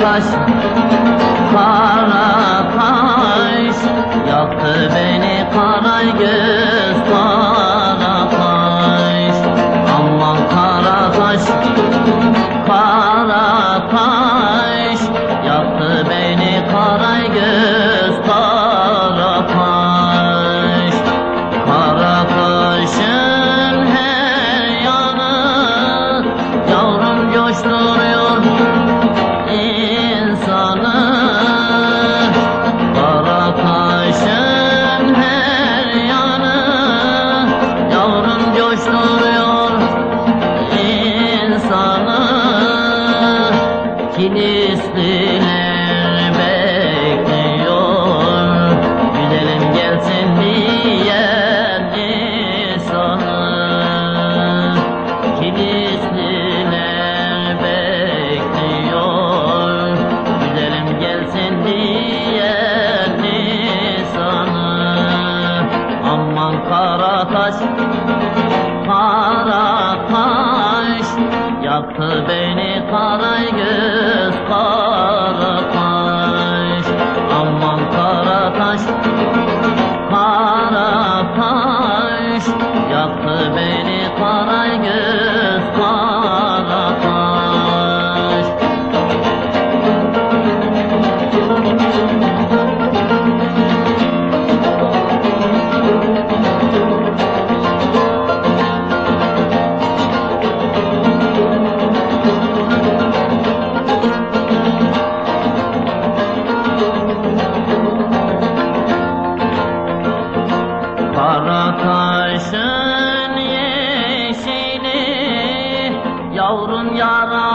taş kara taş Kara taş Yaktı beni kara göz kara taş Aman kara taş Kara taş Yaktı beni Yavrun yara